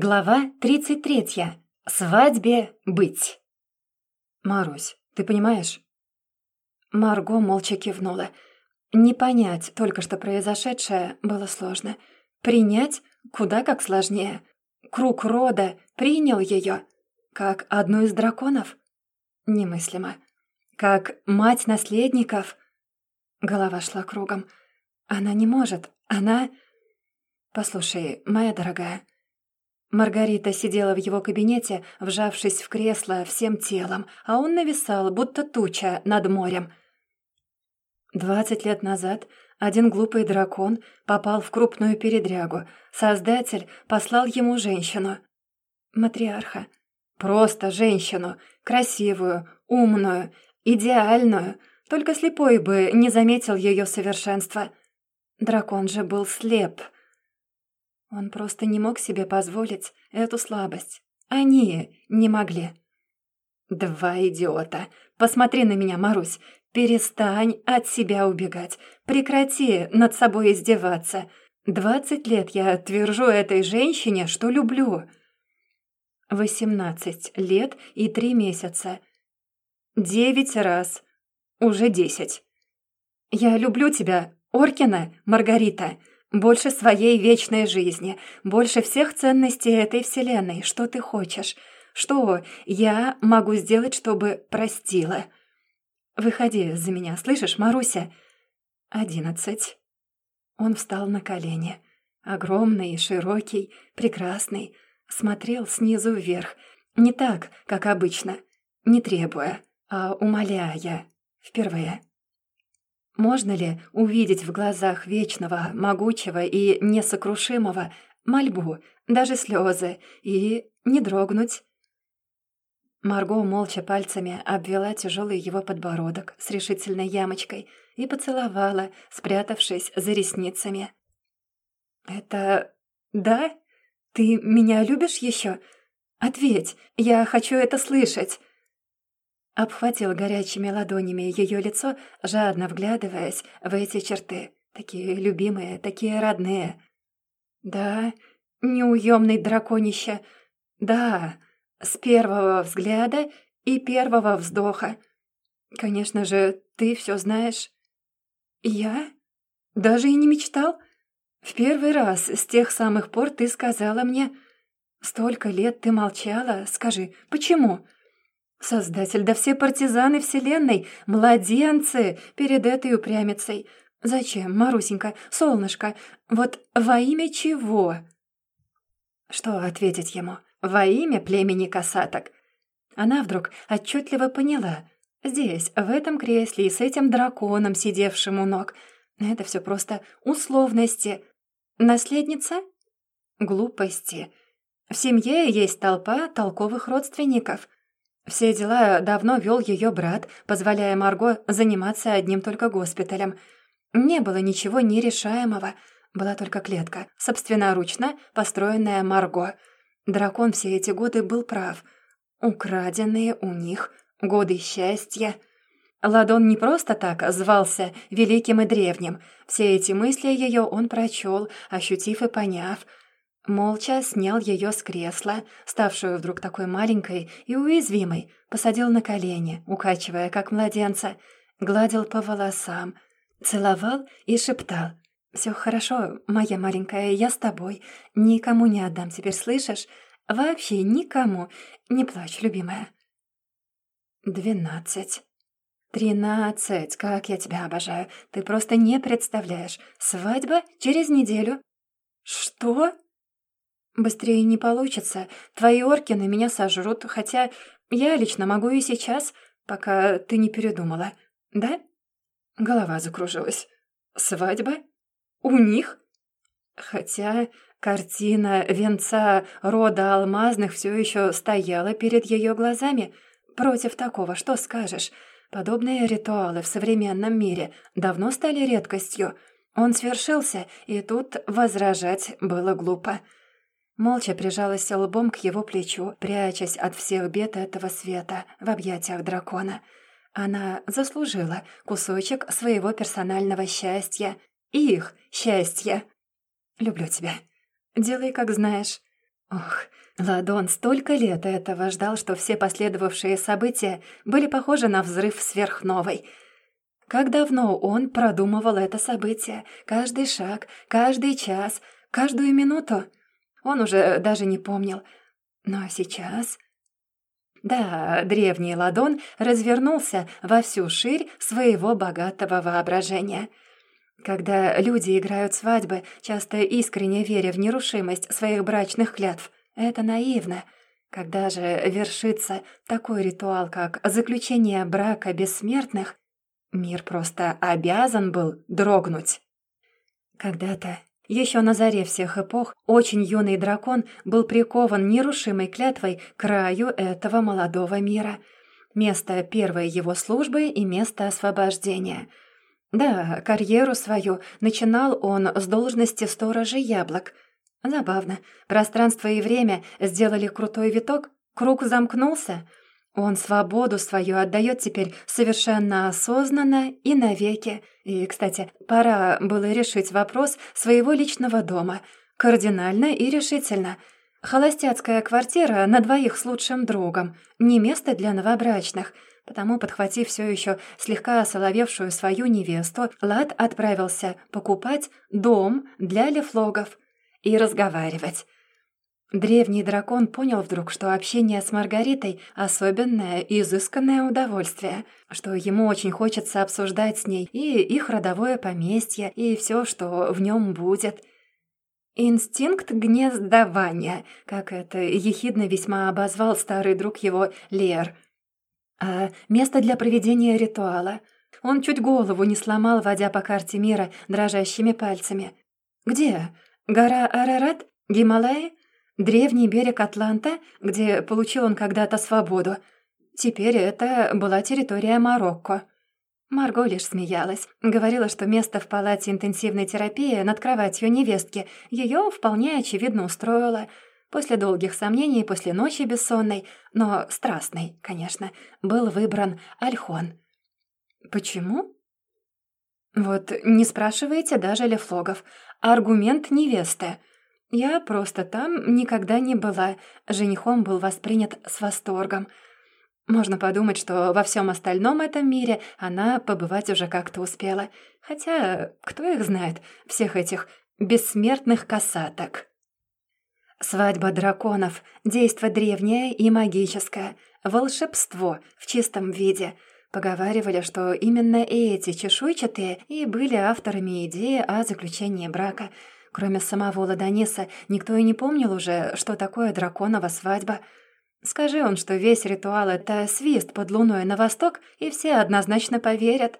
Глава 33. Свадьбе быть. «Марусь, ты понимаешь?» Марго молча кивнула. Не понять только что произошедшее было сложно. Принять куда как сложнее. Круг рода принял ее как одну из драконов? Немыслимо. Как мать наследников? Голова шла кругом. Она не может. Она... Послушай, моя дорогая, Маргарита сидела в его кабинете, вжавшись в кресло всем телом, а он нависал, будто туча над морем. Двадцать лет назад один глупый дракон попал в крупную передрягу. Создатель послал ему женщину. Матриарха. Просто женщину. Красивую, умную, идеальную. Только слепой бы не заметил ее совершенства. Дракон же был слеп — он просто не мог себе позволить эту слабость. Они не могли. «Два идиота! Посмотри на меня, Марусь! Перестань от себя убегать! Прекрати над собой издеваться! Двадцать лет я твержу этой женщине, что люблю!» «Восемнадцать лет и три месяца. Девять раз. Уже десять. Я люблю тебя, Оркина, Маргарита!» Больше своей вечной жизни, больше всех ценностей этой вселенной. Что ты хочешь? Что я могу сделать, чтобы простила? Выходи за меня, слышишь, Маруся? Одиннадцать. Он встал на колени. Огромный, широкий, прекрасный. Смотрел снизу вверх. Не так, как обычно. Не требуя, а умоляя. Впервые. Можно ли увидеть в глазах вечного, могучего и несокрушимого мольбу, даже слезы, и не дрогнуть? Марго молча пальцами обвела тяжелый его подбородок с решительной ямочкой и поцеловала, спрятавшись за ресницами. «Это... да? Ты меня любишь еще? Ответь, я хочу это слышать!» Обхватил горячими ладонями ее лицо, жадно вглядываясь в эти черты, такие любимые, такие родные. «Да, неуемный драконище, да, с первого взгляда и первого вздоха. Конечно же, ты все знаешь». «Я? Даже и не мечтал? В первый раз с тех самых пор ты сказала мне...» «Столько лет ты молчала, скажи, почему?» Создатель, да все партизаны Вселенной, младенцы перед этой упрямицей. Зачем, Марусенька, солнышко, вот во имя чего? Что ответить ему? Во имя племени касаток? Она вдруг отчетливо поняла. Здесь, в этом кресле и с этим драконом, сидевшим у ног. Это все просто условности. Наследница? Глупости. В семье есть толпа толковых родственников — все дела давно вел ее брат, позволяя Марго заниматься одним только госпиталем. Не было ничего нерешаемого, была только клетка, собственноручно построенная Марго. Дракон все эти годы был прав. Украденные у них годы счастья. Ладон не просто так звался великим и древним. Все эти мысли ее он прочел, ощутив и поняв — Молча снял ее с кресла, ставшую вдруг такой маленькой и уязвимой, посадил на колени, укачивая, как младенца, гладил по волосам, целовал и шептал. «Все хорошо, моя маленькая, я с тобой. Никому не отдам теперь, слышишь? Вообще никому. Не плачь, любимая». «Двенадцать». «Тринадцать! Как я тебя обожаю! Ты просто не представляешь! Свадьба через неделю!» «Что?» «Быстрее не получится. Твои орки на меня сожрут, хотя я лично могу и сейчас, пока ты не передумала. Да?» Голова закружилась. «Свадьба? У них?» Хотя картина венца рода алмазных все еще стояла перед ее глазами. Против такого что скажешь? Подобные ритуалы в современном мире давно стали редкостью. Он свершился, и тут возражать было глупо. Молча прижалась лбом к его плечу, прячась от всех бед этого света в объятиях дракона. Она заслужила кусочек своего персонального счастья. Их счастья. «Люблю тебя. Делай, как знаешь». Ох, Ладон столько лет этого ждал, что все последовавшие события были похожи на взрыв сверхновой. Как давно он продумывал это событие, каждый шаг, каждый час, каждую минуту. Он уже даже не помнил. Но сейчас... Да, древний ладон развернулся во всю ширь своего богатого воображения. Когда люди играют свадьбы, часто искренне веря в нерушимость своих брачных клятв, это наивно. Когда же вершится такой ритуал, как заключение брака бессмертных, мир просто обязан был дрогнуть. Когда-то еще на заре всех эпох очень юный дракон был прикован нерушимой клятвой к краю этого молодого мира. Место первой его службы и место освобождения. Да, карьеру свою начинал он с должности сторожа яблок. Забавно. Пространство и время сделали крутой виток, круг замкнулся — он свободу свою отдает теперь совершенно осознанно и навеки. И, кстати, пора было решить вопрос своего личного дома. Кардинально и решительно. Холостяцкая квартира на двоих с лучшим другом. Не место для новобрачных. Потому, подхватив все еще слегка осоловевшую свою невесту, Лад отправился покупать дом для лефлогов и разговаривать. Древний дракон понял вдруг, что общение с Маргаритой — особенное и изысканное удовольствие, что ему очень хочется обсуждать с ней и их родовое поместье, и все, что в нем будет. «Инстинкт гнездования», как это ехидно весьма обозвал старый друг его Лер. А место для проведения ритуала. Он чуть голову не сломал, водя по карте мира дрожащими пальцами. «Где? Гора Арарат? Гималаи?» Древний берег Атланта, где получил он когда-то свободу. Теперь это была территория Марокко. Марго лишь смеялась. Говорила, что место в палате интенсивной терапии над кроватью невестки ее вполне очевидно устроило. После долгих сомнений, после ночи бессонной, но страстной, конечно, был выбран Альхон. Почему? Вот не спрашивайте даже Лефлогов. Аргумент невесты — я просто там никогда не была. Женихом был воспринят с восторгом. Можно подумать, что во всем остальном этом мире она побывать уже как-то успела. Хотя, кто их знает, всех этих бессмертных касаток. Свадьба драконов — действо древнее и магическое, волшебство в чистом виде. Поговаривали, что именно эти чешуйчатые и были авторами идеи о заключении брака — Кроме самого Ладониса, никто и не помнил уже, что такое драконова свадьба. Скажи он, что весь ритуал — это свист под луной на восток, и все однозначно поверят.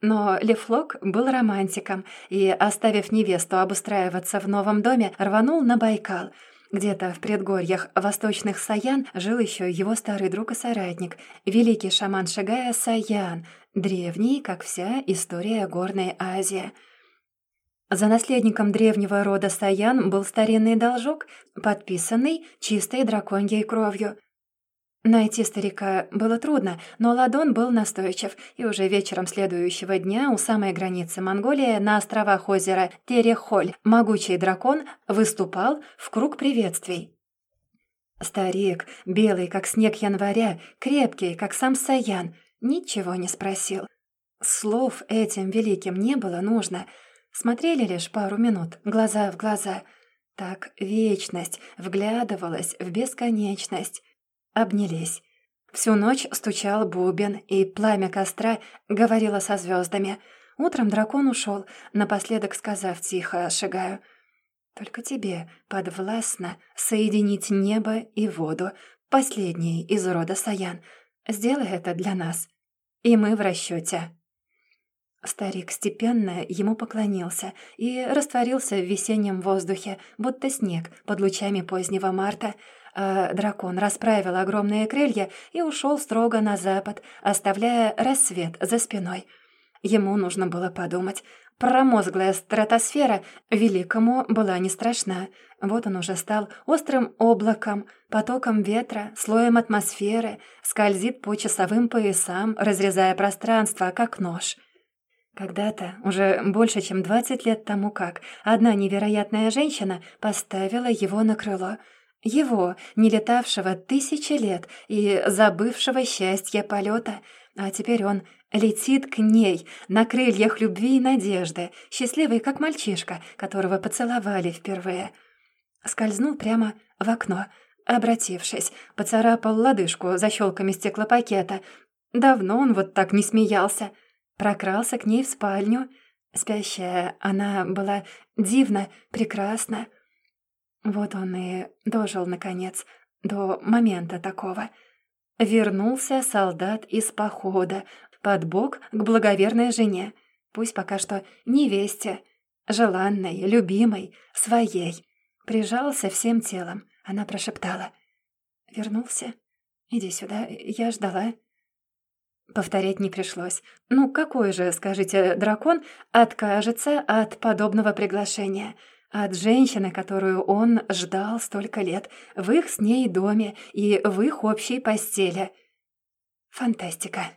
Но Лефлок был романтиком и, оставив невесту обустраиваться в новом доме, рванул на Байкал. Где-то в предгорьях восточных Саян жил еще его старый друг и соратник, великий шаман Шагая Саян, древний, как вся история Горной Азии — за наследником древнего рода Саян был старинный должок, подписанный чистой драконьей кровью. Найти старика было трудно, но Ладон был настойчив, и уже вечером следующего дня у самой границы Монголии на островах озера Терехоль могучий дракон выступал в круг приветствий. Старик, белый, как снег января, крепкий, как сам Саян, ничего не спросил. Слов этим великим не было нужно — Смотрели лишь пару минут, глаза в глаза. Так вечность вглядывалась в бесконечность. Обнялись. Всю ночь стучал бубен, и пламя костра говорило со звездами. Утром дракон ушел, напоследок сказав тихо «Шагаю». «Только тебе подвластно соединить небо и воду, последний из рода Саян. Сделай это для нас, и мы в расчете. Старик степенно ему поклонился и растворился в весеннем воздухе, будто снег под лучами позднего марта, а дракон расправил огромные крылья и ушел строго на запад, оставляя рассвет за спиной. Ему нужно было подумать. Промозглая стратосфера великому была не страшна. Вот он уже стал острым облаком, потоком ветра, слоем атмосферы, скользит по часовым поясам, разрезая пространство, как нож — когда-то, уже больше чем двадцать лет тому как, одна невероятная женщина поставила его на крыло. Его, не летавшего тысячи лет и забывшего счастье полета. А теперь он летит к ней на крыльях любви и надежды, счастливый, как мальчишка, которого поцеловали впервые. Скользнул прямо в окно, обратившись, поцарапал лодыжку защелками стеклопакета. Давно он вот так не смеялся. Прокрался к ней в спальню. Спящая она была дивно, прекрасна. Вот он и дожил, наконец, до момента такого. Вернулся солдат из похода, под бок к благоверной жене, пусть пока что невесте, желанной, любимой, своей. Прижался всем телом. Она прошептала. «Вернулся? Иди сюда, я ждала». Повторять не пришлось. Ну, какой же, скажите, дракон откажется от подобного приглашения? От женщины, которую он ждал столько лет, в их с ней доме и в их общей постели. Фантастика.